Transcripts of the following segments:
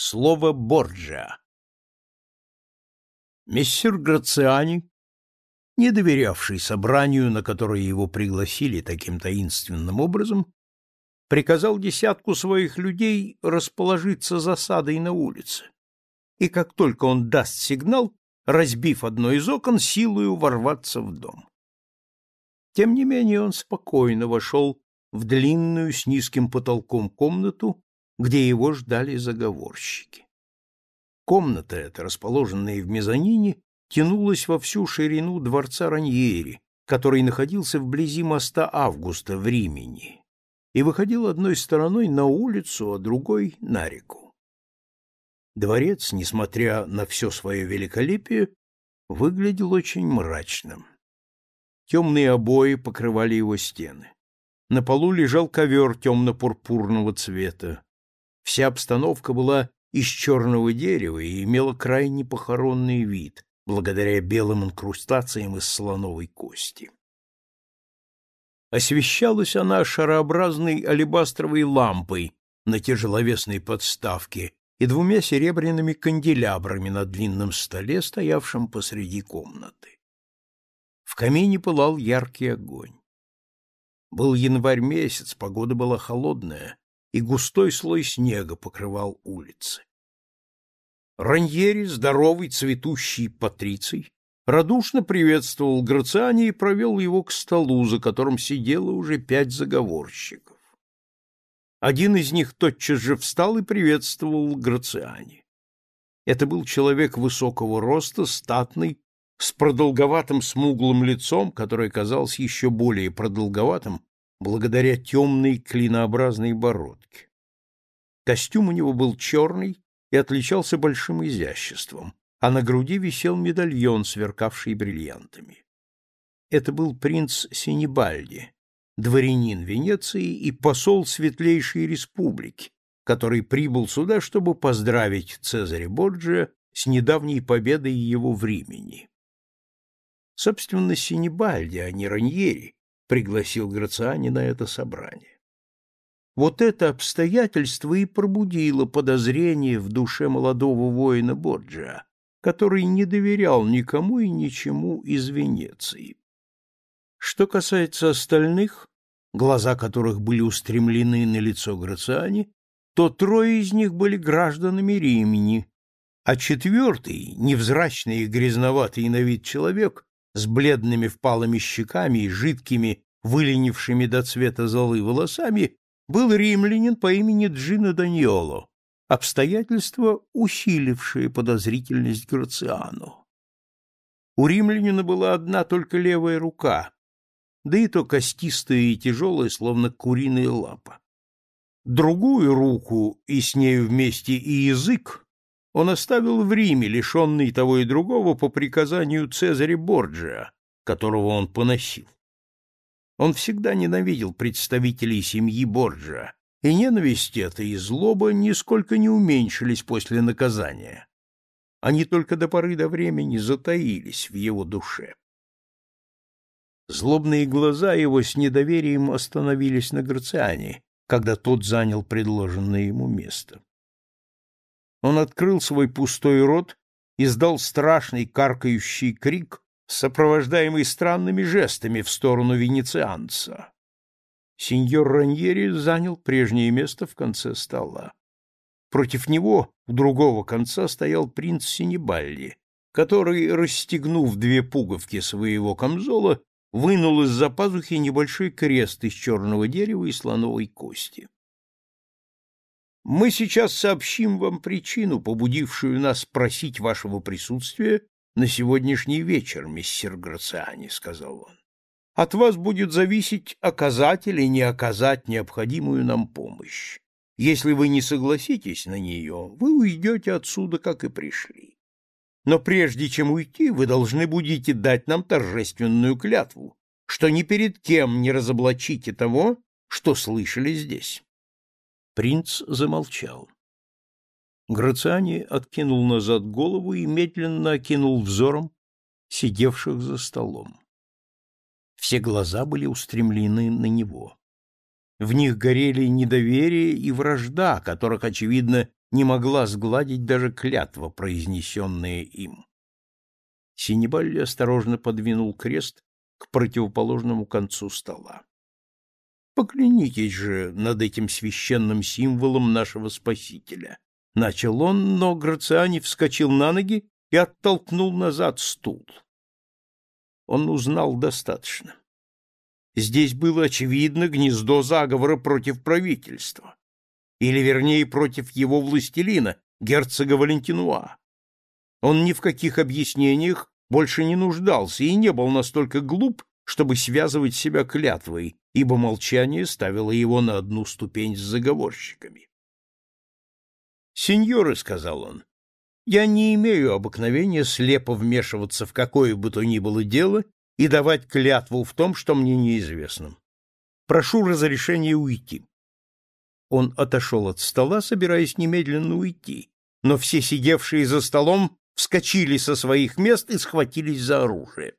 Слово Борджиа. Мессир Грациани, не доверявший собранию, на которое его пригласили таким таинственным образом, приказал десятку своих людей расположиться засадой на улице, и как только он даст сигнал, разбив одно из окон, силою ворваться в дом. Тем не менее он спокойно вошел в длинную с низким потолком комнату, где его ждали заговорщики. Комната эта, расположенная в мезонине, тянулась во всю ширину дворца Раньери, который находился вблизи моста Августа в Римени, и выходил одной стороной на улицу, а другой — на реку. Дворец, несмотря на все свое великолепие, выглядел очень мрачным. Темные обои покрывали его стены. На полу лежал ковер темно-пурпурного цвета. Вся обстановка была из черного дерева и имела крайне похоронный вид, благодаря белым инкрустациям из слоновой кости. Освещалась она шарообразной алебастровой лампой на тяжеловесной подставке и двумя серебряными канделябрами на длинном столе, стоявшем посреди комнаты. В камине пылал яркий огонь. Был январь месяц, погода была холодная, и густой слой снега покрывал улицы. Раньери, здоровый, цветущий патриций, радушно приветствовал Грациани и провел его к столу, за которым сидело уже пять заговорщиков. Один из них тотчас же встал и приветствовал Грациани. Это был человек высокого роста, статный, с продолговатым смуглым лицом, которое казалось еще более продолговатым благодаря темной клинообразной бородке. Костюм у него был черный и отличался большим изяществом, а на груди висел медальон, сверкавший бриллиантами. Это был принц Синебальди, дворянин Венеции и посол Светлейшей Республики, который прибыл сюда, чтобы поздравить Цезаря Борджиа с недавней победой его в Римени. Собственно, Синебальди, а не Раньери, пригласил Грациани на это собрание. Вот это обстоятельство и пробудило подозрение в душе молодого воина Борджиа, который не доверял никому и ничему из Венеции. Что касается остальных, глаза которых были устремлены на лицо Грациани, то трое из них были гражданами Римени, а четвертый, невзрачный и грязноватый на вид человек, с бледными впалыми щеками и жидкими, выленившими до цвета золы волосами, был римлянин по имени Джино Даньоло, обстоятельства, усилившие подозрительность Грациану. У римлянина была одна только левая рука, да и то костистая и тяжелая, словно куриная лапа. Другую руку и с нею вместе и язык он оставил в Риме, лишенный того и другого по приказанию Цезаря Борджиа, которого он поносил. Он всегда ненавидел представителей семьи Борджиа, и ненависть эта и злоба нисколько не уменьшились после наказания. Они только до поры до времени затаились в его душе. Злобные глаза его с недоверием остановились на Грациане, когда тот занял предложенное ему место. Он открыл свой пустой рот, издал страшный каркающий крик, сопровождаемый странными жестами в сторону венецианца. Сеньор Раньери занял прежнее место в конце стола. Против него у другого конца стоял принц Синебалли, который, расстегнув две пуговки своего камзола, вынул из-за пазухи небольшой крест из черного дерева и слоновой кости. Мы сейчас сообщим вам причину, побудившую нас просить вашего присутствия на сегодняшний вечер, мистер Грациани, — сказал он. От вас будет зависеть, оказать или не оказать необходимую нам помощь. Если вы не согласитесь на нее, вы уйдете отсюда, как и пришли. Но прежде чем уйти, вы должны будете дать нам торжественную клятву, что ни перед кем не разоблачите того, что слышали здесь. Принц замолчал. Грациани откинул назад голову и медленно окинул взором сидевших за столом. Все глаза были устремлены на него. В них горели недоверие и вражда, которых, очевидно, не могла сгладить даже клятва, произнесенная им. Синебалли осторожно подвинул крест к противоположному концу стола. Поклянитесь же над этим священным символом нашего Спасителя. Начал он, но Грациани вскочил на ноги и оттолкнул назад стул. Он узнал достаточно. Здесь было очевидно гнездо заговора против правительства, или, вернее, против его властелина, герцога Валентинуа. Он ни в каких объяснениях больше не нуждался и не был настолько глуп, чтобы связывать себя клятвой, ибо молчание ставило его на одну ступень с заговорщиками. «Сеньоры», — сказал он, — «я не имею обыкновения слепо вмешиваться в какое бы то ни было дело и давать клятву в том, что мне неизвестно. Прошу разрешения уйти». Он отошел от стола, собираясь немедленно уйти, но все сидевшие за столом вскочили со своих мест и схватились за оружие.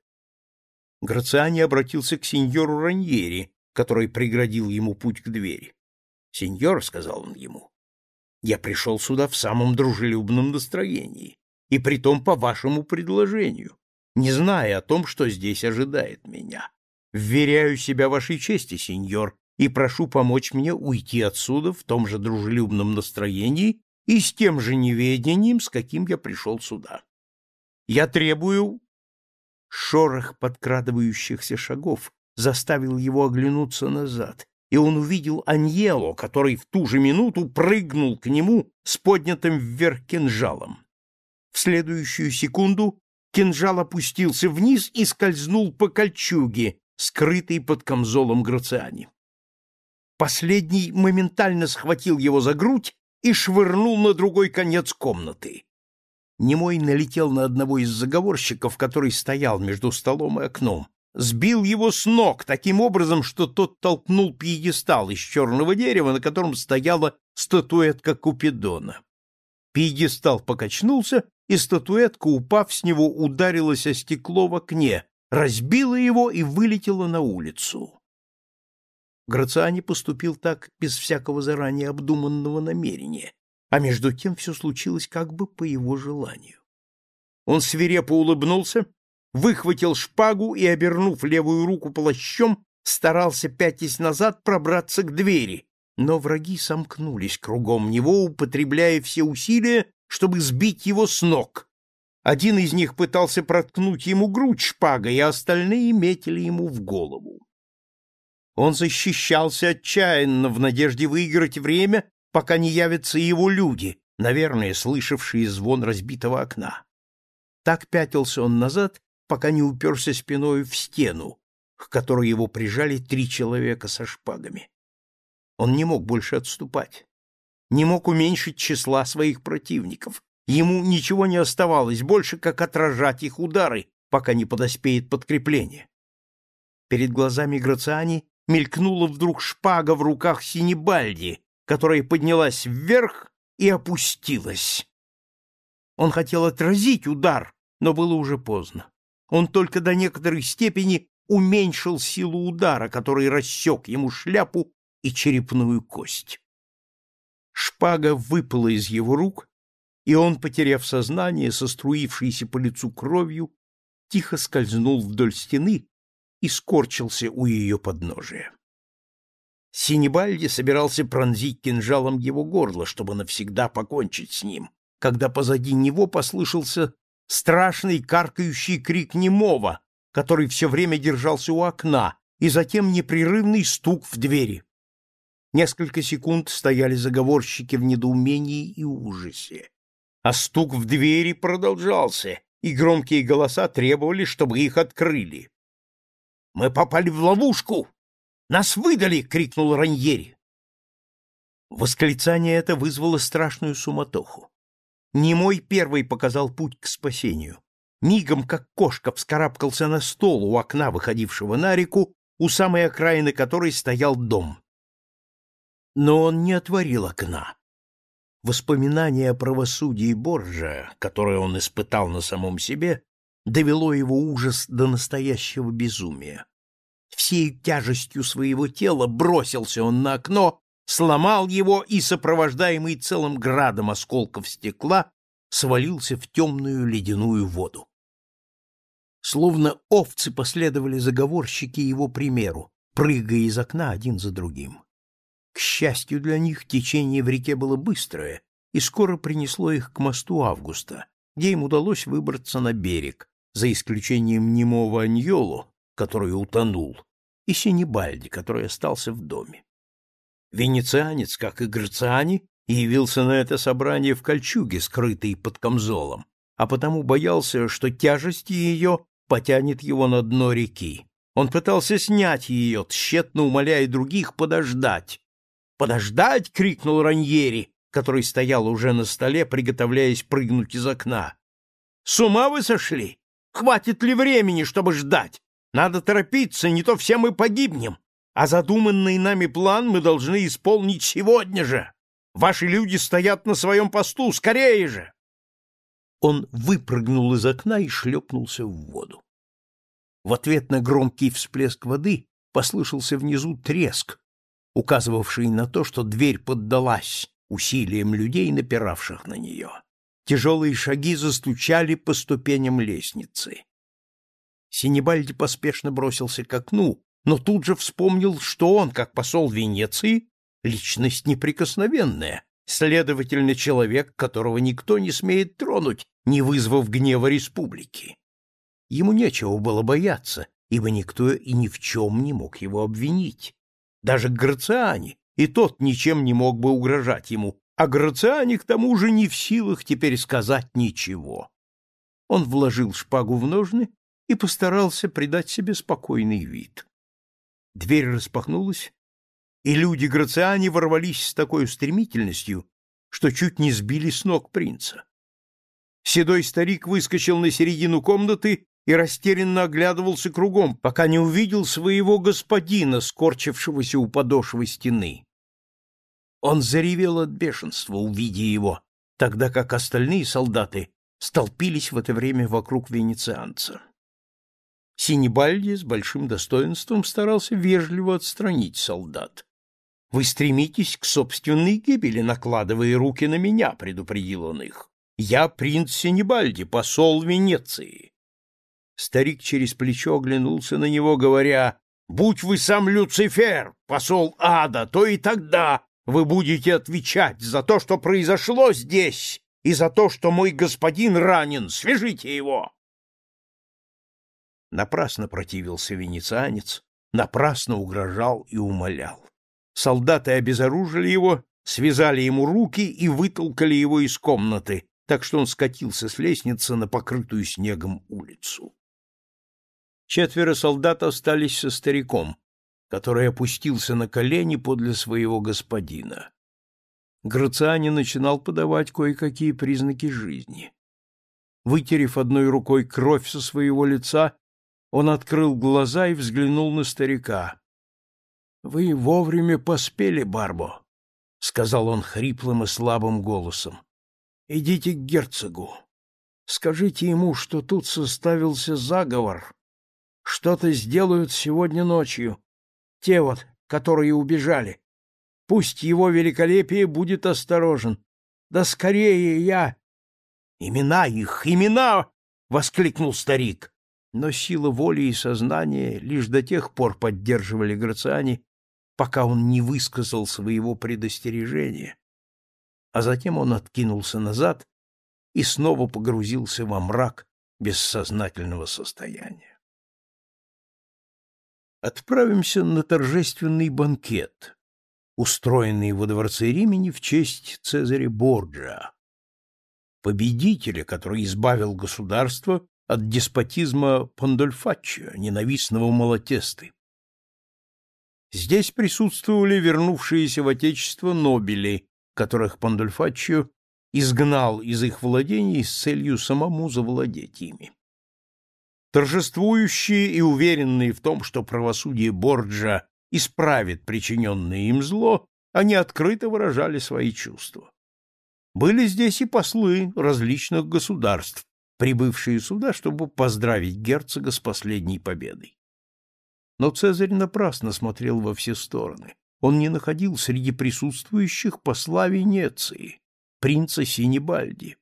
Грациани обратился к сеньору Раньери, который преградил ему путь к двери. — Сеньор, — сказал он ему, — я пришел сюда в самом дружелюбном настроении, и притом по вашему предложению, не зная о том, что здесь ожидает меня. Вверяю себя вашей чести, сеньор, и прошу помочь мне уйти отсюда в том же дружелюбном настроении и с тем же неведением, с каким я пришел сюда. Я требую Шорох подкрадывающихся шагов заставил его оглянуться назад, и он увидел Аньело, который в ту же минуту прыгнул к нему с поднятым вверх кинжалом. В следующую секунду кинжал опустился вниз и скользнул по кольчуге, скрытой под камзолом Грациани. Последний моментально схватил его за грудь и швырнул на другой конец комнаты. Немой налетел на одного из заговорщиков, который стоял между столом и окном, сбил его с ног таким образом, что тот толкнул пьедестал из черного дерева, на котором стояла статуэтка Купидона. Пьедестал покачнулся, и статуэтка, упав с него, ударилась о стекло в окне, разбила его и вылетела на улицу. Грациани поступил так без всякого заранее обдуманного намерения, а между тем все случилось как бы по его желанию. Он свирепо улыбнулся, выхватил шпагу и, обернув левую руку плащом, старался, пятясь назад, пробраться к двери, но враги сомкнулись кругом него, употребляя все усилия, чтобы сбить его с ног. Один из них пытался проткнуть ему грудь шпагой, а остальные метили ему в голову. Он защищался отчаянно в надежде выиграть время пока не явятся его люди, наверное, слышавшие звон разбитого окна. Так пятился он назад, пока не уперся спиной в стену, к которой его прижали три человека со шпагами. Он не мог больше отступать, не мог уменьшить числа своих противников. Ему ничего не оставалось больше, как отражать их удары, пока не подоспеет подкрепление. Перед глазами Грациани мелькнула вдруг шпага в руках Синебальди, которая поднялась вверх и опустилась. Он хотел отразить удар, но было уже поздно. Он только до некоторой степени уменьшил силу удара, который рассек ему шляпу и черепную кость. Шпага выпала из его рук, и он, потеряв сознание, со струившейся по лицу кровью, тихо скользнул вдоль стены и скорчился у ее подножия. Синебальди собирался пронзить кинжалом его горло, чтобы навсегда покончить с ним, когда позади него послышался страшный каркающий крик немого, который все время держался у окна, и затем непрерывный стук в двери. Несколько секунд стояли заговорщики в недоумении и ужасе. А стук в двери продолжался, и громкие голоса требовали, чтобы их открыли. «Мы попали в ловушку!» Нас выдали! — крикнул Раньери. Восклицание это вызвало страшную суматоху. Немой первый показал путь к спасению. Мигом, как кошка, вскарабкался на стол у окна, выходившего на реку, у самой окраины которой стоял дом. Но он не отворил окна. Воспоминание о правосудии Борджа, которое он испытал на самом себе, довело его ужас до настоящего безумия. Всей тяжестью своего тела бросился он на окно, сломал его и, сопровождаемый целым градом осколков стекла, свалился в темную ледяную воду. Словно овцы последовали заговорщики его примеру, прыгая из окна один за другим. К счастью для них, течение в реке было быстрое и скоро принесло их к мосту Августа, где им удалось выбраться на берег, за исключением немого Аньолу, который утонул, и Синебальди, который остался в доме. Венецианец, как и Грациани, явился на это собрание в кольчуге, скрытой под камзолом, а потому боялся, что тяжесть ее потянет его на дно реки. Он пытался снять ее, тщетно умоляя других подождать. «Подождать!» — крикнул Раньери, который стоял уже на столе, приготовляясь прыгнуть из окна. «С ума вы сошли? Хватит ли времени, чтобы ждать? Надо торопиться, не то все мы погибнем. А задуманный нами план мы должны исполнить сегодня же. Ваши люди стоят на своем посту, скорее же!» Он выпрыгнул из окна и шлепнулся в воду. В ответ на громкий всплеск воды послышался внизу треск, указывавший на то, что дверь поддалась усилиям людей, напиравших на нее. Тяжелые шаги застучали по ступеням лестницы. Синебальди поспешно бросился к окну, но тут же вспомнил, что он, как посол Венеции, личность неприкосновенная, следовательно, человек, которого никто не смеет тронуть, не вызвав гнева республики. Ему нечего было бояться, ибо никто и ни в чем не мог его обвинить. Даже Грациани, и тот ничем не мог бы угрожать ему, а Грациани к тому же не в силах теперь сказать ничего. Он вложил шпагу в ножны и постарался придать себе спокойный вид. Дверь распахнулась, и люди Грациани ворвались с такой стремительностью, что чуть не сбили с ног принца. Седой старик выскочил на середину комнаты и растерянно оглядывался кругом, пока не увидел своего господина, скорчившегося у подошвы стены. Он заревел от бешенства, увидя его, тогда как остальные солдаты столпились в это время вокруг венецианца. Синебальди с большим достоинством старался вежливо отстранить солдат. — Вы стремитесь к собственной гибели, накладывая руки на меня, — предупредил он их. — Я принц Синебальди, посол Венеции. Старик через плечо оглянулся на него, говоря, «Будь вы сам Люцифер, посол ада, то и тогда вы будете отвечать за то, что произошло здесь, и за то, что мой господин ранен. Свяжите его!» Напрасно противился венецианец, напрасно угрожал и умолял. Солдаты обезоружили его, связали ему руки и вытолкали его из комнаты, так что он скатился с лестницы на покрытую снегом улицу. Четверо солдат остались со стариком, который опустился на колени подле своего господина. Грациани начинал подавать кое-какие признаки жизни. Вытерев одной рукой кровь со своего лица, он открыл глаза и взглянул на старика. — Вы вовремя поспели, Барбо, — сказал он хриплым и слабым голосом. — Идите к герцогу. Скажите ему, что тут составился заговор. Что-то сделают сегодня ночью. Те вот, которые убежали. Пусть его великолепие будет осторожен. Да скорее я... — Имена их, имена! — воскликнул старик но сила воли и сознания лишь до тех пор поддерживали Грациани, пока он не высказал своего предостережения, а затем он откинулся назад и снова погрузился во мрак бессознательного состояния. Отправимся на торжественный банкет, устроенный во дворце Римени в честь Цезаря Борджиа, победителя, который избавил государство от деспотизма Пандольфаччо, ненавистного Малатесты. Здесь присутствовали вернувшиеся в Отечество нобели, которых Пандольфаччо изгнал из их владений с целью самому завладеть ими. Торжествующие и уверенные в том, что правосудие Борджа исправит причиненное им зло, они открыто выражали свои чувства. Были здесь и послы различных государств, прибывшие сюда, чтобы поздравить герцога с последней победой. Но Цезарь напрасно смотрел во все стороны. он не находил среди присутствующих посла Венеции, принца Синебальди.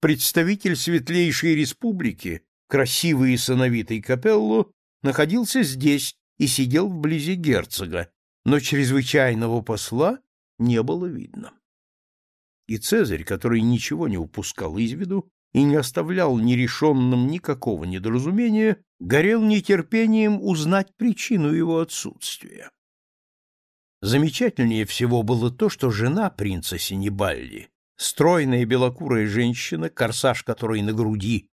Представитель Светлейшей Республики, красивый и сыновитый Капелло, находился здесь и сидел вблизи герцога, но чрезвычайного посла не было видно. И Цезарь, который ничего не упускал из виду и не оставлял нерешенным никакого недоразумения, горел нетерпением узнать причину его отсутствия. Замечательнее всего было то, что жена принца Синебалли, стройная белокурая женщина, корсаж которой на груди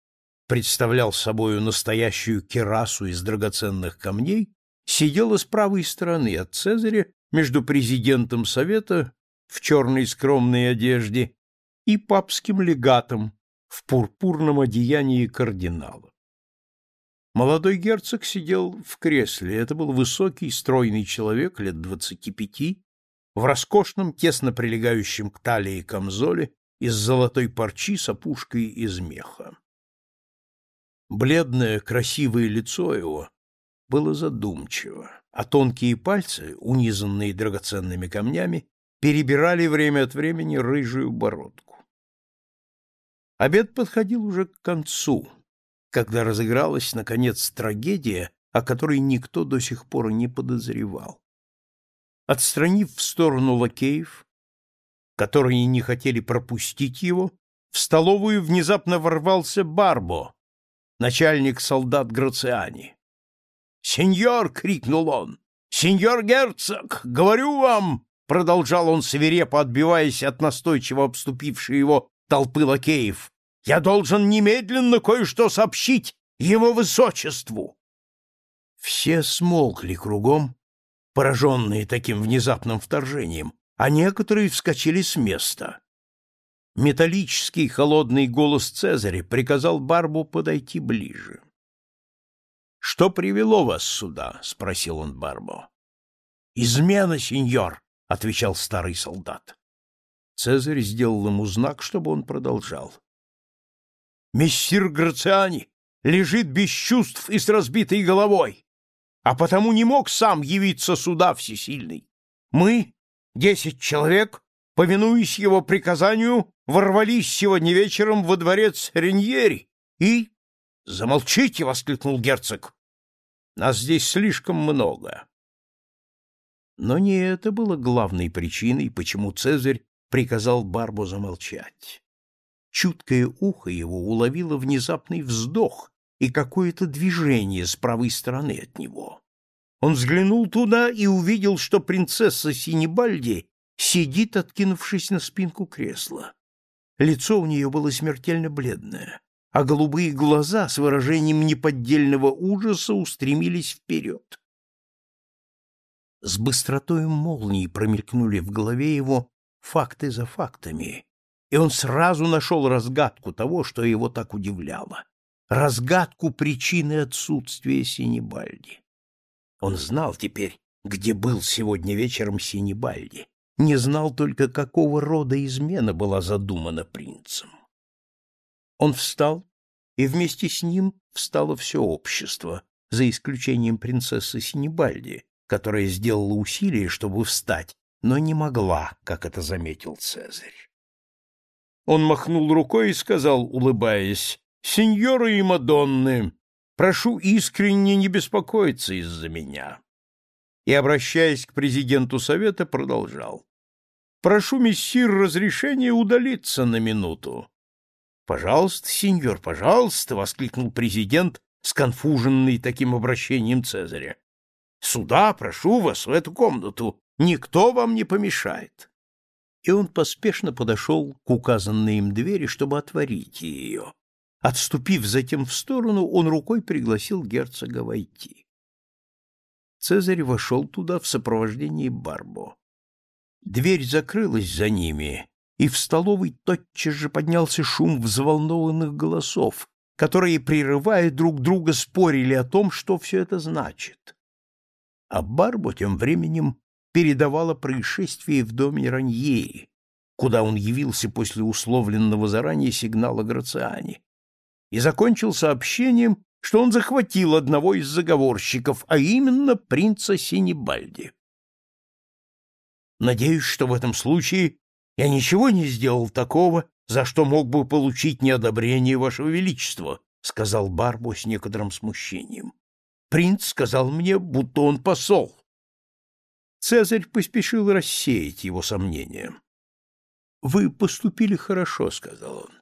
представлял собою настоящую керасу из драгоценных камней, сидела с правой стороны от Цезаря между президентом совета в черной скромной одежде и папским легатом в пурпурном одеянии кардинала. Молодой герцог сидел в кресле. Это был высокий, стройный человек лет двадцати пяти, в роскошном, тесно прилегающем к талии камзоле из золотой парчи с опушкой из меха. Бледное, красивое лицо его было задумчиво, а тонкие пальцы, унизанные драгоценными камнями, перебирали время от времени рыжую бородку. Обед подходил уже к концу, когда разыгралась, наконец, трагедия, о которой никто до сих пор не подозревал. Отстранив в сторону лакеев, которые не хотели пропустить его, в столовую внезапно ворвался Барбо, начальник солдат Грациани. «Сеньор!» — крикнул он. «Сеньор герцог! Говорю вам!» — продолжал он свирепо, отбиваясь от настойчиво обступившей его толпы лакеев. «Я должен немедленно кое-что сообщить его высочеству!» Все смолкли кругом, пораженные таким внезапным вторжением, а некоторые вскочили с места. Металлический холодный голос Цезаря приказал Барбу подойти ближе. — Что привело вас сюда? — спросил он Барбо. — Измена, сеньор, — отвечал старый солдат. Цезарь сделал ему знак, чтобы он продолжал. — Мессир Грациани лежит без чувств и с разбитой головой а потому не мог сам явиться сюда всесильный. Мы, десять человек, повинуясь его приказанию, ворвались сегодня вечером во дворец Реньери и... — Замолчите! — воскликнул герцог. — Нас здесь слишком много. Но не это было главной причиной, почему Цезарь приказал Барбу замолчать. Чуткое ухо его уловило внезапный вздох, и какое-то движение с правой стороны от него. Он взглянул туда и увидел, что принцесса Синебальди сидит, откинувшись на спинку кресла. Лицо у нее было смертельно бледное, а голубые глаза с выражением неподдельного ужаса устремились вперед. С быстротой молнии промелькнули в голове его факты за фактами, и он сразу нашел разгадку того, что его так удивляло разгадку причины отсутствия Синебальди. Он знал теперь, где был сегодня вечером Синебальди, не знал только, какого рода измена была задумана принцем. Он встал, и вместе с ним встало все общество, за исключением принцессы Синебальди, которая сделала усилие, чтобы встать, но не могла, как это заметил Цезарь. Он махнул рукой и сказал, улыбаясь, Сеньоры и Мадонны, прошу искренне не беспокоиться из-за меня. И, обращаясь к президенту совета, продолжал. Прошу, мессир, разрешения удалиться на минуту. Пожалуйста, сеньор, пожалуйста, воскликнул президент, сконфуженный таким обращением Цезаря. Сюда, прошу вас, в эту комнату. Никто вам не помешает. И он поспешно подошел к указанной им двери, чтобы отворить ее. Отступив затем в сторону, он рукой пригласил герцога войти. Цезарь вошел туда в сопровождении Барбо. Дверь закрылась за ними, и в столовой тотчас же поднялся шум взволнованных голосов, которые, прерывая друг друга, спорили о том, что все это значит. А Барбо тем временем передавала происшествие в доме Раньери, куда он явился после условленного заранее сигнала Грациани, и закончил сообщением, что он захватил одного из заговорщиков, а именно принца Синебальди. Надеюсь, что в этом случае я ничего не сделал такого, за что мог бы получить неодобрение вашего величества, сказал Барбо с некоторым смущением. Принц сказал мне, будто он посол. Цезарь поспешил рассеять его сомнения. Вы поступили хорошо, сказал он.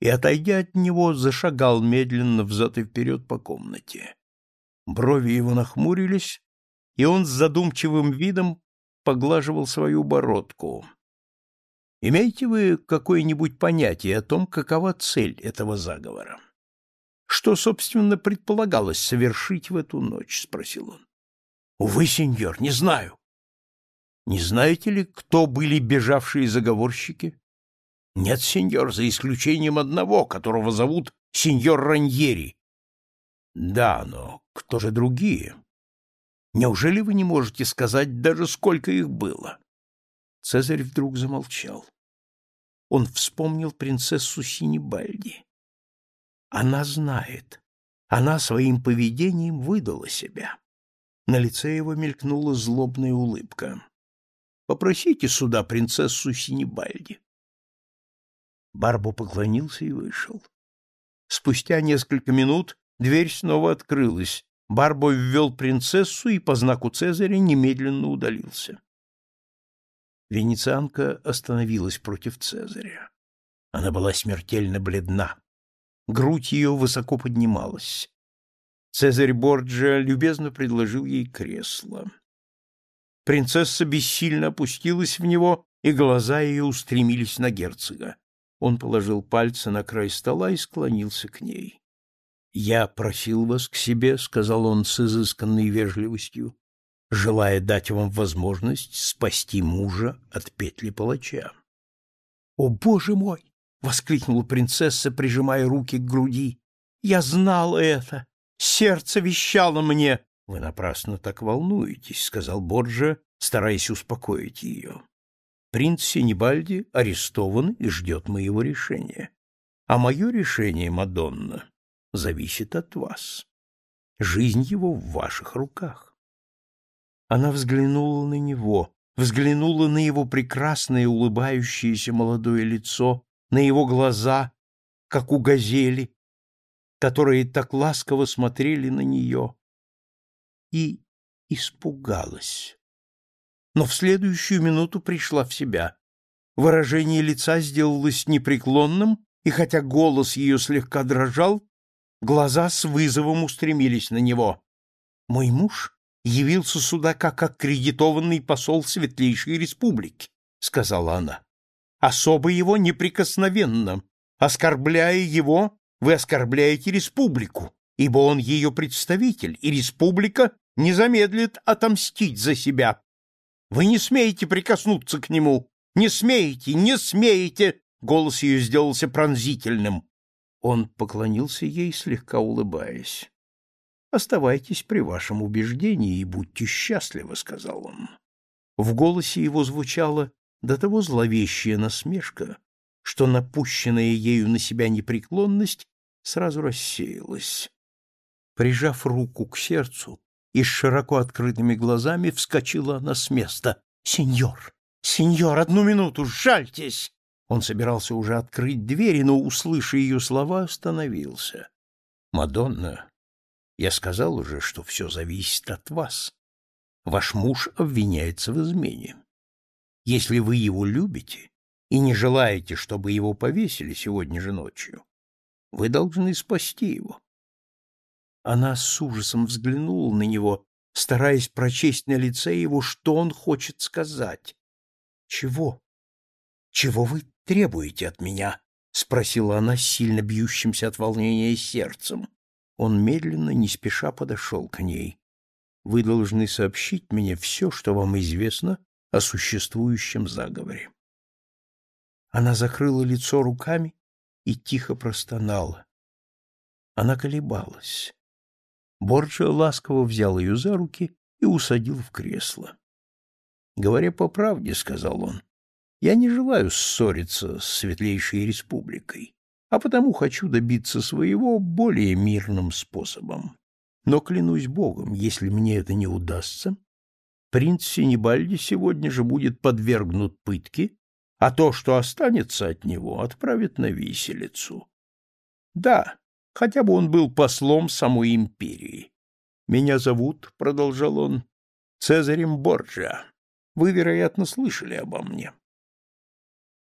И отойдя от него, зашагал медленно взад и вперед по комнате. Брови его нахмурились, и он с задумчивым видом поглаживал свою бородку. Имеете вы какое-нибудь понятие о том, какова цель этого заговора? Что, собственно, предполагалось совершить в эту ночь, спросил он. Увы, сеньор, не знаю. Не знаете ли, кто были бежавшие заговорщики? Нет, сеньор, за исключением одного, которого зовут сеньор Раньери. Да, но кто же другие? Неужели вы не можете сказать даже, сколько их было? Цезарь вдруг замолчал. Он вспомнил принцессу Синебальди. Она знает. Она своим поведением выдала себя. На лице его мелькнула злобная улыбка. Попросите сюда принцессу Синебальди. Барбо поклонился и вышел. Спустя несколько минут дверь снова открылась, Барбо ввел принцессу и по знаку Цезаря немедленно удалился. Венецианка остановилась против Цезаря. Она была смертельно бледна. Грудь ее высоко поднималась. Цезарь Борджиа любезно предложил ей кресло. Принцесса бессильно опустилась в него, и глаза ее устремились на герцога. Он положил пальцы на край стола и склонился к ней. «Я просил вас к себе», — сказал он с изысканной вежливостью, желая дать вам возможность спасти мужа от петли палача. «О, боже мой!» — воскликнула принцесса, прижимая руки к груди. «Я знала это! Сердце вещало мне!» «Вы напрасно так волнуетесь», — сказал Борджа, стараясь успокоить ее. «Принц Синебальди арестован и ждет моего решения. А мое решение, Мадонна, зависит от вас. Жизнь его в ваших руках. Она взглянула на него, взглянула на его прекрасное улыбающееся молодое лицо, на его глаза, как у газели, которые так ласково смотрели на нее, и испугалась. Но в следующую минуту пришла в себя. Выражение лица сделалось непреклонным, и хотя голос ее слегка дрожал, Глаза с вызовом устремились на него. «Мой муж явился сюда как аккредитованный посол Светлейшей Республики», — сказала она. «Особо его неприкосновенно. Оскорбляя его, вы оскорбляете республику, ибо он ее представитель, и республика не замедлит отомстить за себя. Вы не смеете прикоснуться к нему, не смеете, не смеете!» Голос ее сделался пронзительным. Он поклонился ей, слегка улыбаясь. «Оставайтесь при вашем убеждении и будьте счастливы», — сказал он. В голосе его звучала до того зловещая насмешка, что напущенная ею на себя непреклонность сразу рассеялась. Прижав руку к сердцу и с широко открытыми глазами вскочила она с места. «Сеньор! Сеньор, одну минуту! Жальтесь!» Он собирался уже открыть двери, но, услыша ее слова, остановился. — Мадонна, я сказал уже, что все зависит от вас. Ваш муж обвиняется в измене. Если вы его любите и не желаете, чтобы его повесили сегодня же ночью, вы должны спасти его. Она с ужасом взглянула на него, стараясь прочесть на лице его, что он хочет сказать. — Чего? Чего вы требуете от меня? — спросила она сильно бьющимся от волнения сердцем. Он медленно, не спеша подошел к ней. — Вы должны сообщить мне все, что вам известно о существующем заговоре. Она закрыла лицо руками и тихо простонала. Она колебалась. Борджа ласково взял ее за руки и усадил в кресло. — Говоря по правде, — сказал он, я не желаю ссориться с Светлейшей Республикой, а потому хочу добиться своего более мирным способом. Но клянусь Богом, если мне это не удастся, принц Синебальди сегодня же будет подвергнут пытке, а то, что останется от него, отправят на виселицу. Да, хотя бы он был послом самой империи. Меня зовут, — продолжал он, — Цезарем Борджиа. Вы, вероятно, слышали обо мне.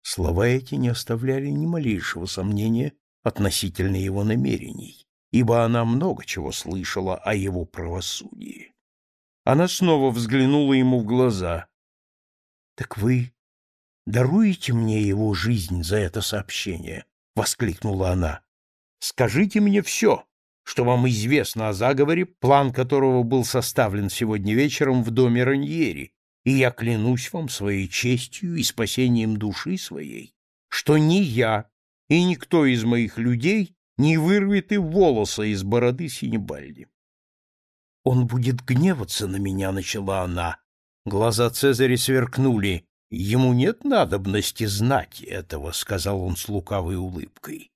Слова эти не оставляли ни малейшего сомнения относительно его намерений, ибо она много чего слышала о его правосудии. Она снова взглянула ему в глаза. — Так вы даруете мне его жизнь за это сообщение? — воскликнула она. — Скажите мне все, что вам известно о заговоре, план которого был составлен сегодня вечером в доме Раньери, и я клянусь вам своей честью и спасением души своей, что ни я и никто из моих людей не вырвет и волоса из бороды Синебальди. Он будет гневаться на меня, начала она. Глаза Цезаря сверкнули. Ему нет надобности знать этого, сказал он с лукавой улыбкой.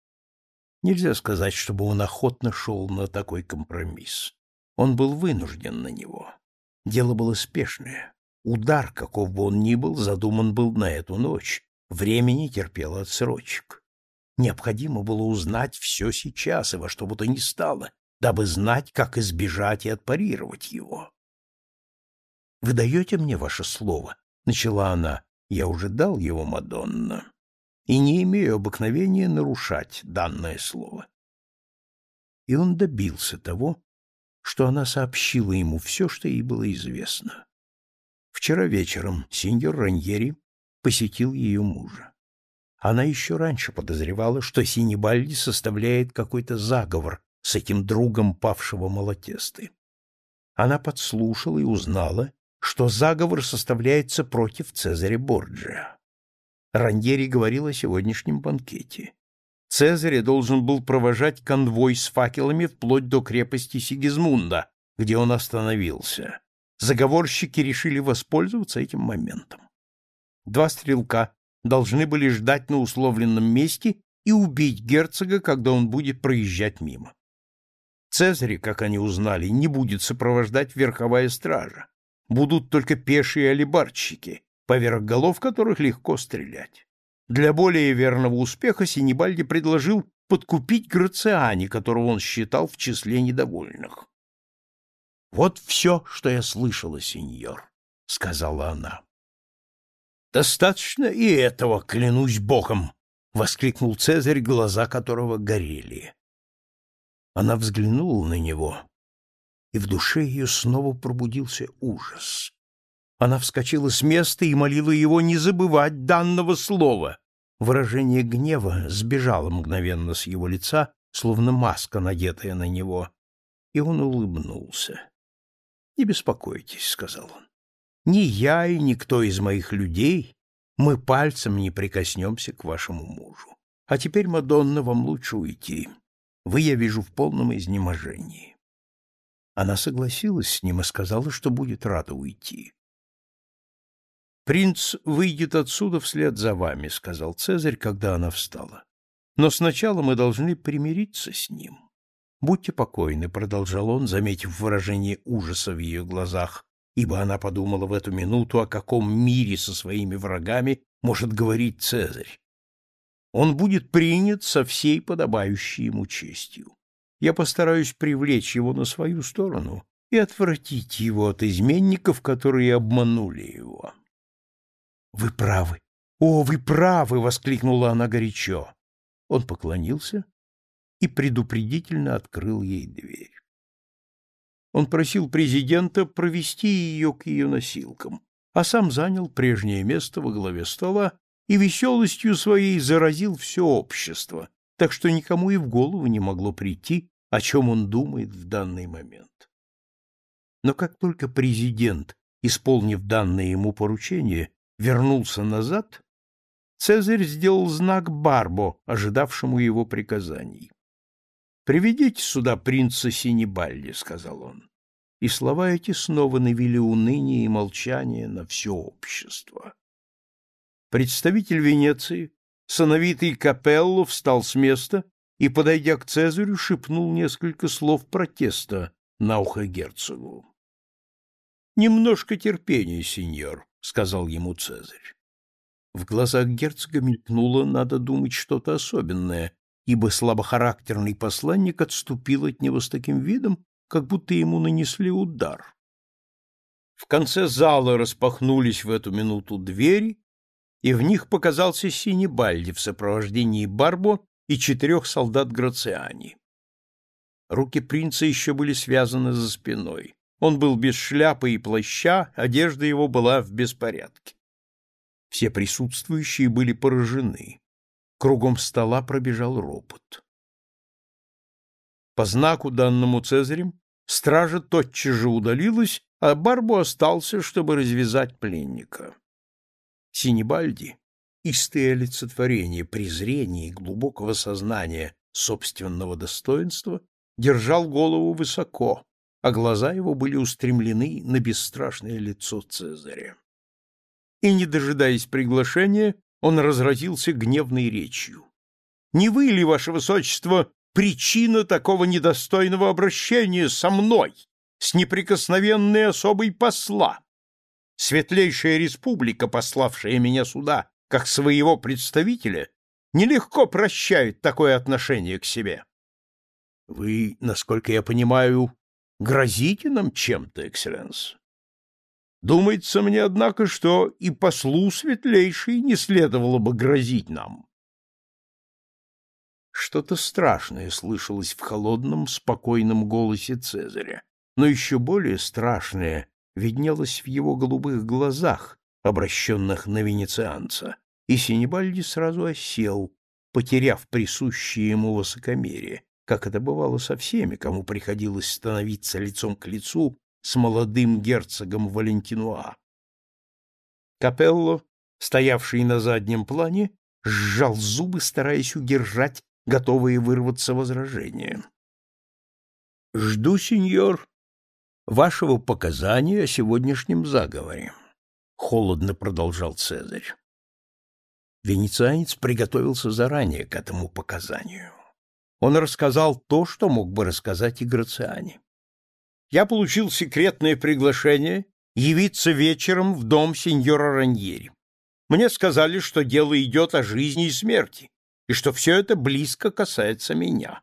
Нельзя сказать, чтобы он охотно шел на такой компромисс. Он был вынужден на него. Дело было спешное. Удар, каков бы он ни был, задуман был на эту ночь. Времени терпело отсрочек. Необходимо было узнать все сейчас и во что бы то ни стало, дабы знать, как избежать и отпарировать его. — Вы даете мне ваше слово? — начала она. — Я уже дал его, Мадонна, и не имею обыкновения нарушать данное слово. И он добился того, что она сообщила ему все, что ей было известно. Вчера вечером сеньор Раньери посетил ее мужа. Она еще раньше подозревала, что Синебальди составляет какой-то заговор с этим другом павшего Малатесты. Она подслушала и узнала, что заговор составляется против Цезаря Борджиа. Раньери говорил о сегодняшнем банкете. Цезарь должен был провожать конвой с факелами вплоть до крепости Сигизмунда, где он остановился. Заговорщики решили воспользоваться этим моментом. Два стрелка должны были ждать на условленном месте и убить герцога, когда он будет проезжать мимо. Цезаря, как они узнали, не будет сопровождать верховая стража. Будут только пешие алибарщики, поверх голов которых легко стрелять. Для более верного успеха Синебальди предложил подкупить Грациани, которого он считал в числе недовольных. Вот все, что я слышала, сеньор, сказала она. Достаточно и этого, клянусь богом, воскликнул Цезарь, глаза которого горели. Она взглянула на него, и в душе ее снова пробудился ужас. Она вскочила с места и молила его не забывать данного слова. Выражение гнева сбежало мгновенно с его лица, словно маска, надетая на него, и он улыбнулся. — Не беспокойтесь, — сказал он. — Ни я и никто из моих людей мы пальцем не прикоснемся к вашему мужу. А теперь, Мадонна, вам лучше уйти. Вы, я вижу, в полном изнеможении. Она согласилась с ним и сказала, что будет рада уйти. «Принц выйдет отсюда вслед за вами», — сказал Цезарь, когда она встала. «Но сначала мы должны примириться с ним». «Будьте покойны», — продолжал он, заметив выражение ужаса в ее глазах, ибо она подумала в эту минуту, о каком мире со своими врагами может говорить Цезарь. Он будет принят со всей подобающей ему честью. Я постараюсь привлечь его на свою сторону и отвратить его от изменников, которые обманули его. — Вы правы. О, вы правы! — воскликнула она горячо. Он поклонился и предупредительно открыл ей дверь. Он просил президента провести ее к ее носилкам, а сам занял прежнее место во главе стола и веселостью своей заразил все общество, так что никому и в голову не могло прийти, о чем он думает в данный момент. Но как только президент, исполнив данное ему поручение, вернулся назад, Цезарь сделал знак Барбо, ожидавшему его приказаний. Приведите сюда принца Синебальди, сказал он. И слова эти снова навели уныние и молчание на все общество. Представитель Венеции, сановитый Капелло, встал с места и, подойдя к Цезарю, шепнул несколько слов протеста на ухо герцогу. Немножко терпения, сеньор, сказал ему Цезарь. В глазах герцога мелькнуло, надо думать, что-то особенное, ибо слабохарактерный посланник отступил от него с таким видом, как будто ему нанесли удар. В конце зала распахнулись в эту минуту двери, и в них показался Синебальди в сопровождении Барбо и четырех солдат Грациани. Руки принца еще были связаны за спиной. Он был без шляпы и плаща, одежда его была в беспорядке. Все присутствующие были поражены. Кругом стола пробежал ропот. По знаку, данному Цезарем, стража тотчас же удалилась, а Барбу остался, чтобы развязать пленника. Синебальди, истое олицетворение презрения и глубокого сознания собственного достоинства, держал голову высоко, а глаза его были устремлены на бесстрашное лицо Цезаря. И, не дожидаясь приглашения, он разразился гневной речью. «Не вы ли, ваше высочество, причина такого недостойного обращения со мной, с неприкосновенной особой посла? Светлейшая республика, пославшая меня сюда как своего представителя, нелегко прощает такое отношение к себе. Вы, насколько я понимаю, грозите нам чем-то, экселленс? Думается мне, однако, что и послу светлейшей не следовало бы грозить нам. Что-то страшное слышалось в холодном, спокойном голосе Цезаря, но еще более страшное виднелось в его голубых глазах, обращенных на венецианца, и Синебальди сразу осел, потеряв присущее ему высокомерие, как это бывало со всеми, кому приходилось становиться лицом к лицу с молодым герцогом Валентинуа. Капелло, стоявший на заднем плане, сжал зубы, стараясь удержать готовые вырваться возражения. — Жду, сеньор, вашего показания о сегодняшнем заговоре, — холодно продолжал Цезарь. Венецианец приготовился заранее к этому показанию он рассказал то, что мог бы рассказать и Грациане. Я получил секретное приглашение явиться вечером в дом сеньора Раньери. Мне сказали, что дело идет о жизни и смерти, и что все это близко касается меня.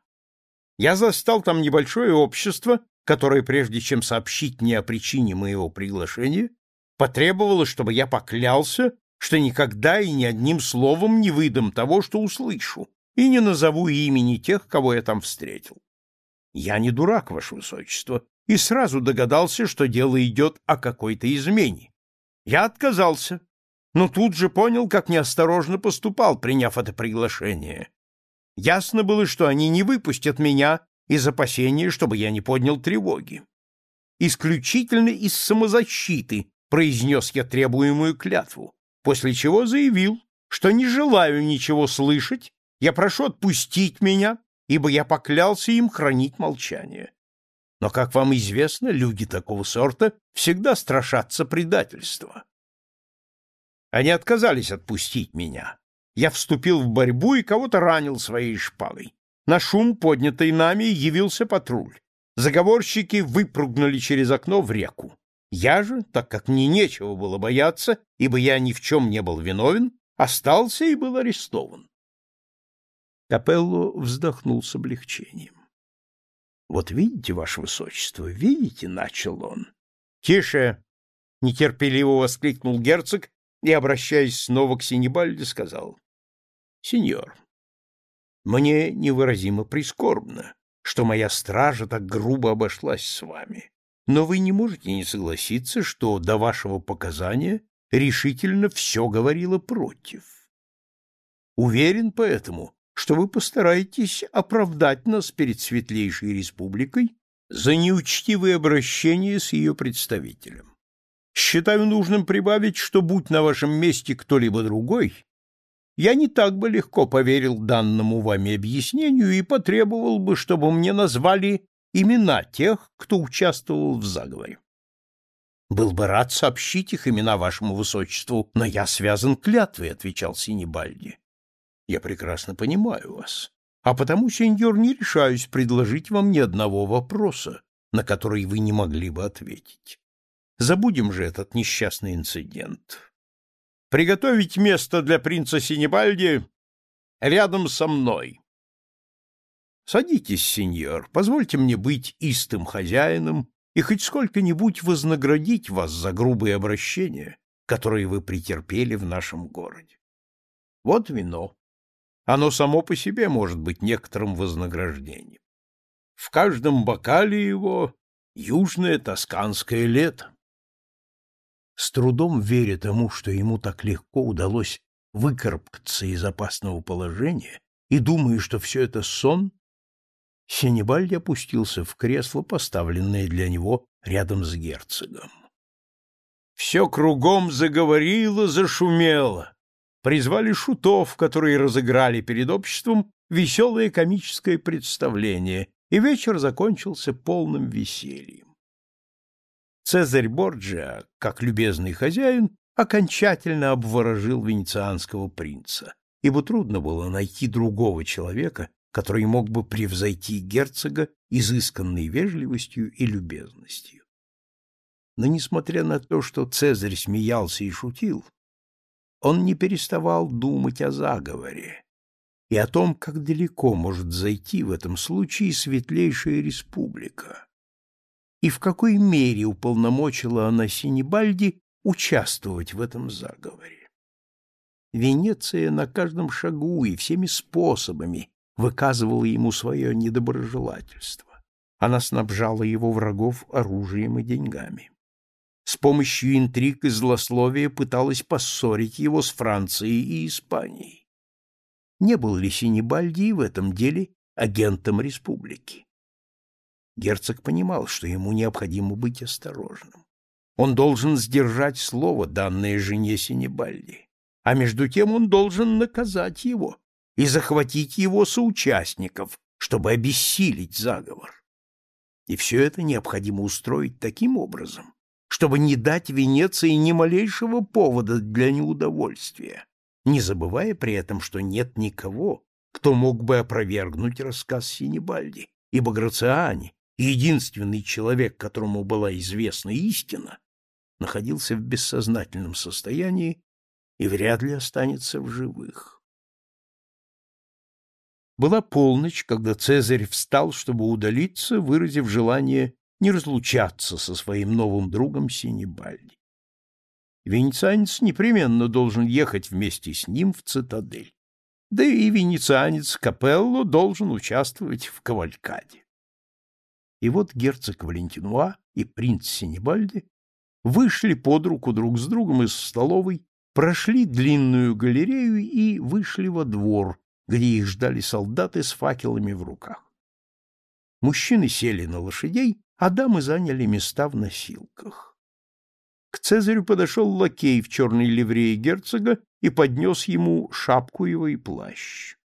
Я застал там небольшое общество, которое, прежде чем сообщить мне о причине моего приглашения, потребовало, чтобы я поклялся, что никогда и ни одним словом не выдам того, что услышу, и не назову имени тех, кого я там встретил. Я не дурак, ваше высочество, и сразу догадался, что дело идет о какой-то измене. Я отказался, но тут же понял, как неосторожно поступал, приняв это приглашение. Ясно было, что они не выпустят меня из опасения, чтобы я не поднял тревоги. Исключительно из самозащиты произнес я требуемую клятву, после чего заявил, что не желаю ничего слышать я прошу отпустить меня, ибо я поклялся им хранить молчание. Но, как вам известно, люди такого сорта всегда страшатся предательства. Они отказались отпустить меня. Я вступил в борьбу и кого-то ранил своей шпагой. На шум, поднятый нами, явился патруль. Заговорщики выпрыгнули через окно в реку. Я же, так как мне нечего было бояться, ибо я ни в чем не был виновен, остался и был арестован. Капелло вздохнул с облегчением. — Вот видите, ваше высочество, видите, — начал он. — Тише! — нетерпеливо воскликнул герцог и, обращаясь снова к Синебальде, сказал. — Сеньор, мне невыразимо прискорбно, что моя стража так грубо обошлась с вами, но вы не можете не согласиться, что до вашего показания решительно все говорило против. Уверен поэтому, что вы постараетесь оправдать нас перед Светлейшей Республикой за неучтивое обращение с ее представителем. Считаю нужным прибавить, что будь на вашем месте кто-либо другой, я не так бы легко поверил данному вами объяснению и потребовал бы, чтобы мне назвали имена тех, кто участвовал в заговоре. Был бы рад сообщить их имена вашему высочеству, но я связан клятвой, отвечал Синебальди. Я прекрасно понимаю вас, а потому, сеньор, не решаюсь предложить вам ни одного вопроса, на который вы не могли бы ответить. Забудем же этот несчастный инцидент. Приготовить место для принца Синебальди рядом со мной. Садитесь, сеньор, позвольте мне быть истым хозяином и хоть сколько-нибудь вознаградить вас за грубые обращения, которые вы претерпели в нашем городе. Вот вино. Оно само по себе может быть некоторым вознаграждением. В каждом бокале его южное тосканское лето. С трудом веря тому, что ему так легко удалось выкарабкаться из опасного положения, и думая, что все это сон, Сенебальди опустился в кресло, поставленное для него рядом с герцогом. Все кругом заговорило, зашумело. Призвали шутов, которые разыграли перед обществом веселое комическое представление, и вечер закончился полным весельем. Цезарь Борджиа, как любезный хозяин, окончательно обворожил венецианского принца, ибо трудно было найти другого человека, который мог бы превзойти герцога изысканной вежливостью и любезностью. Но, несмотря на то, что Цезарь смеялся и шутил, он не переставал думать о заговоре и о том, как далеко может зайти в этом случае светлейшая республика, и в какой мере уполномочила она Синебальди участвовать в этом заговоре. Венеция на каждом шагу и всеми способами выказывала ему свое недоброжелательство. Она снабжала его врагов оружием и деньгами. С помощью интриг и злословия пыталась поссорить его с Францией и Испанией. Не был ли Синебальди в этом деле агентом республики? Герцог понимал, что ему необходимо быть осторожным. Он должен сдержать слово, данное жене Синебальди, а между тем он должен наказать его и захватить его соучастников, чтобы обессилить заговор. И все это необходимо устроить таким образом, чтобы не дать Венеции ни малейшего повода для неудовольствия, не забывая при этом, что нет никого, кто мог бы опровергнуть рассказ Синебальди, ибо Грациани, единственный человек, которому была известна истина, находился в бессознательном состоянии и вряд ли останется в живых. Была полночь, когда Цезарь встал, чтобы удалиться, выразив желание не разлучаться со своим новым другом Синебальди. Венецианец непременно должен ехать вместе с ним в цитадель. Да и венецианец Капелло должен участвовать в кавалькаде. И вот герцог Валентинуа и принц Синебальди вышли под руку друг с другом из столовой, прошли длинную галерею и вышли во двор, где их ждали солдаты с факелами в руках. Мужчины сели на лошадей, а дамы заняли места в носилках. К Цезарю подошел лакей в черной ливрее герцога и поднес ему шапку его и плащ.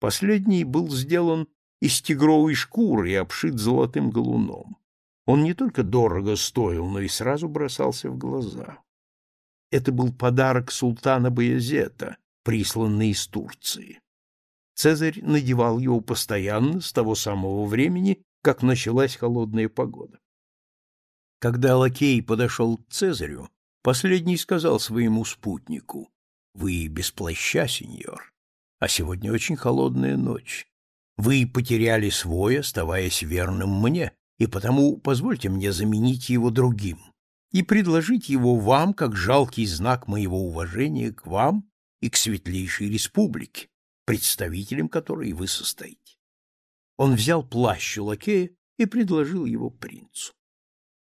Последний был сделан из тигровой шкуры и обшит золотым галуном. Он не только дорого стоил, но и сразу бросался в глаза. Это был подарок султана Баязета, присланный из Турции. Цезарь надевал его постоянно с того самого времени, как началась холодная погода. Когда лакей подошел к Цезарю, последний сказал своему спутнику, «Вы без плаща, сеньор, а сегодня очень холодная ночь. Вы потеряли свой, оставаясь верным мне, и потому позвольте мне заменить его другим и предложить его вам как жалкий знак моего уважения к вам и к светлейшей республике, представителем которой вы состоите. Он взял плащ у лакея и предложил его принцу.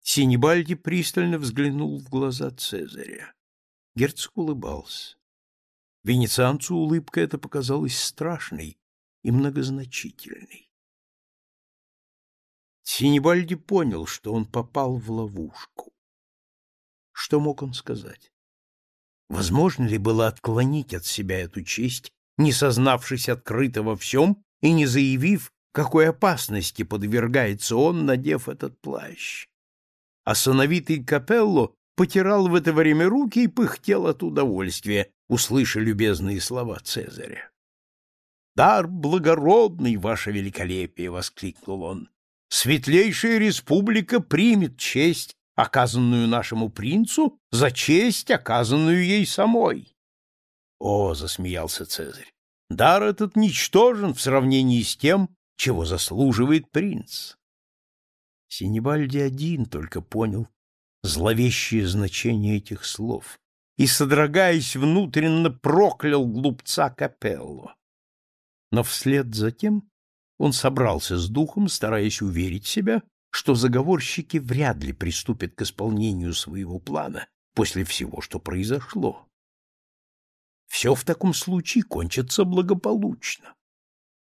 Синебальди пристально взглянул в глаза Цезаря. Герцог улыбался. Венецианцу улыбка эта показалась страшной и многозначительной. Синебальди понял, что он попал в ловушку. Что мог он сказать? Возможно ли было отклонить от себя эту честь, не сознавшись открыто во всем и не заявив, какой опасности подвергается он, надев этот плащ? А сановитый Капелло потирал в это время руки и пыхтел от удовольствия, услыша любезные слова Цезаря. «Дар благородный, ваше великолепие!» — воскликнул он. «Светлейшая республика примет честь оказанную нашему принцу, за честь, оказанную ей самой. О, засмеялся Цезарь. Дар этот ничтожен в сравнении с тем, чего заслуживает принц. Синебальди один только понял зловещее значение этих слов и, содрогаясь внутренно, проклял глупца Капелло. Но вслед за тем он собрался с духом, стараясь уверить себя, что заговорщики вряд ли приступят к исполнению своего плана после всего, что произошло. Все в таком случае кончится благополучно.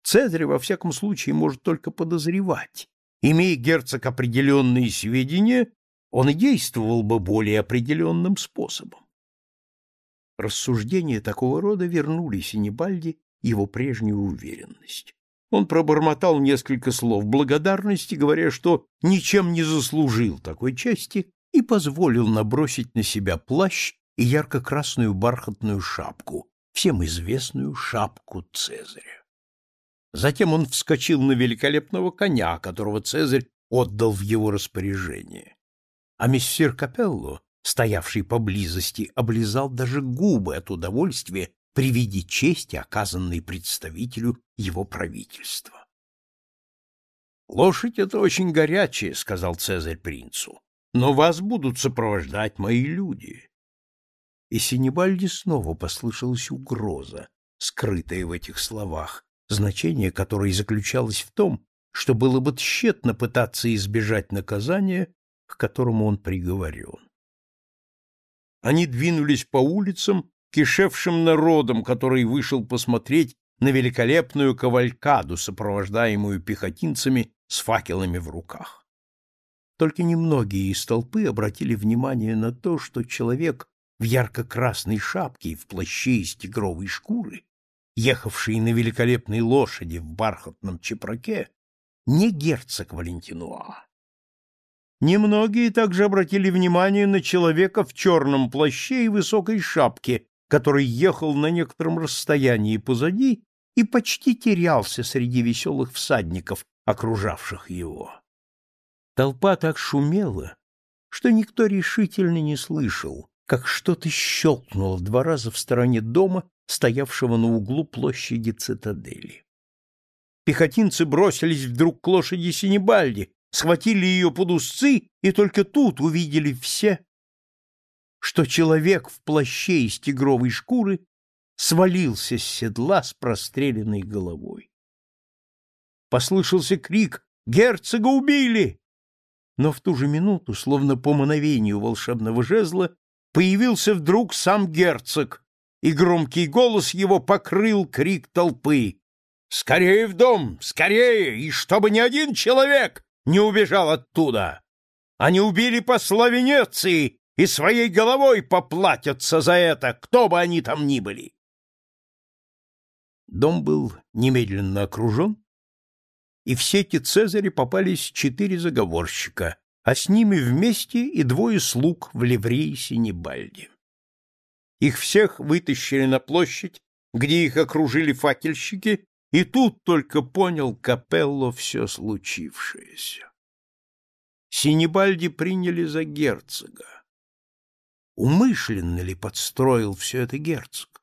Цезарь, во всяком случае, может только подозревать. Имея герцог определенные сведения, он и действовал бы более определенным способом. Рассуждения такого рода вернули Синебальди его прежнюю уверенность. Он пробормотал несколько слов благодарности, говоря, что ничем не заслужил такой чести, и позволил набросить на себя плащ и ярко-красную бархатную шапку, всем известную шапку Цезаря. Затем он вскочил на великолепного коня, которого Цезарь отдал в его распоряжение. А мессир Капелло, стоявший поблизости, облизал даже губы от удовольствия при виде чести, оказанной представителю его правительства. «Лошадь эта очень горячая», — сказал Цезарь принцу, — «но вас будут сопровождать мои люди». И Синебальди снова послышалась угроза, скрытая в этих словах, значение которой заключалось в том, что было бы тщетно пытаться избежать наказания, к которому он приговорен. Они двинулись по улицам, кишевшим народом, который вышел посмотреть на великолепную кавалькаду, сопровождаемую пехотинцами с факелами в руках. Только немногие из толпы обратили внимание на то, что человек в ярко-красной шапке и в плаще из тигровой шкуры ехавший на великолепной лошади в бархатном чепраке, не герцог Валентинуа. Немногие также обратили внимание на человека в черном плаще и высокой шапке, который ехал на некотором расстоянии позади и почти терялся среди веселых всадников, окружавших его. Толпа так шумела, что никто решительно не слышал, как что-то щелкнуло два раза в стороне дома стоявшего на углу площади цитадели. Пехотинцы бросились вдруг к лошади Синебальди, схватили ее под узцы, и только тут увидели все, что человек в плаще из тигровой шкуры свалился с седла с простреленной головой. Послышался крик «Герцога убили!» Но в ту же минуту, словно по мановению волшебного жезла, появился вдруг сам герцог, и громкий голос его покрыл крик толпы. «Скорее в дом! Скорее! И чтобы ни один человек не убежал оттуда! Они убили посла Венеции и своей головой поплатятся за это, кто бы они там ни были!» Дом был немедленно окружен, и в сети Цезаря попались четыре заговорщика, а с ними вместе и двое слуг в ливреи Синебальди. Их всех вытащили на площадь, где их окружили факельщики, и тут только понял Капелло все случившееся. Синебальди приняли за герцога. Умышленно ли подстроил все это герцог?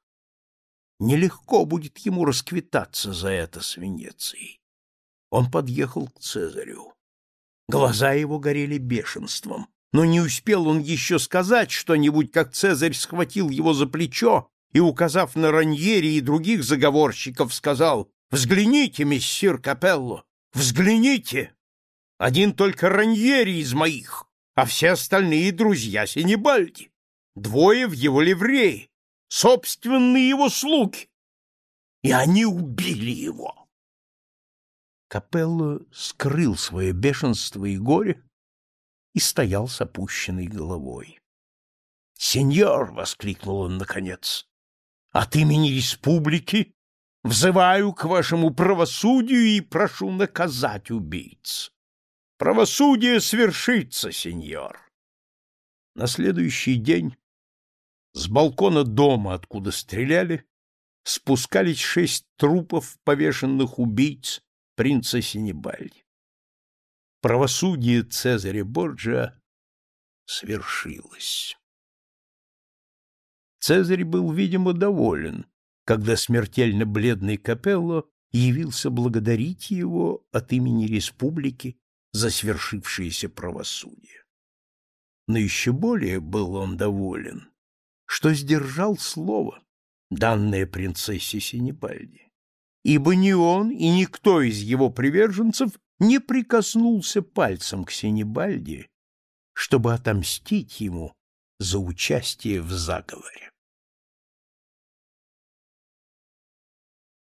Нелегко будет ему расквитаться за это с Венецией. Он подъехал к Цезарю. Глаза его горели бешенством. Но не успел он еще сказать что-нибудь, как Цезарь схватил его за плечо и, указав на Раньери и других заговорщиков, сказал «Взгляните, мессир Капелло, взгляните! Один только Раньери из моих, а все остальные друзья Синебальди. Двое в его ливреи, собственные его слуги. И они убили его!» Капелло скрыл свое бешенство и горе, и стоял с опущенной головой. «Сеньор!» — воскликнул он наконец. «От имени республики взываю к вашему правосудию и прошу наказать убийц. Правосудие свершится, сеньор!» На следующий день с балкона дома, откуда стреляли, спускались шесть трупов повешенных убийц принца Синебальди правосудие Цезаря Борджиа свершилось. Цезарь был, видимо, доволен, когда смертельно бледный Капелло явился благодарить его от имени республики за свершившееся правосудие. Но еще более был он доволен, что сдержал слово, данное принцессе Синебальди, ибо ни он и никто из его приверженцев не прикоснулся пальцем к Синебальди, чтобы отомстить ему за участие в заговоре.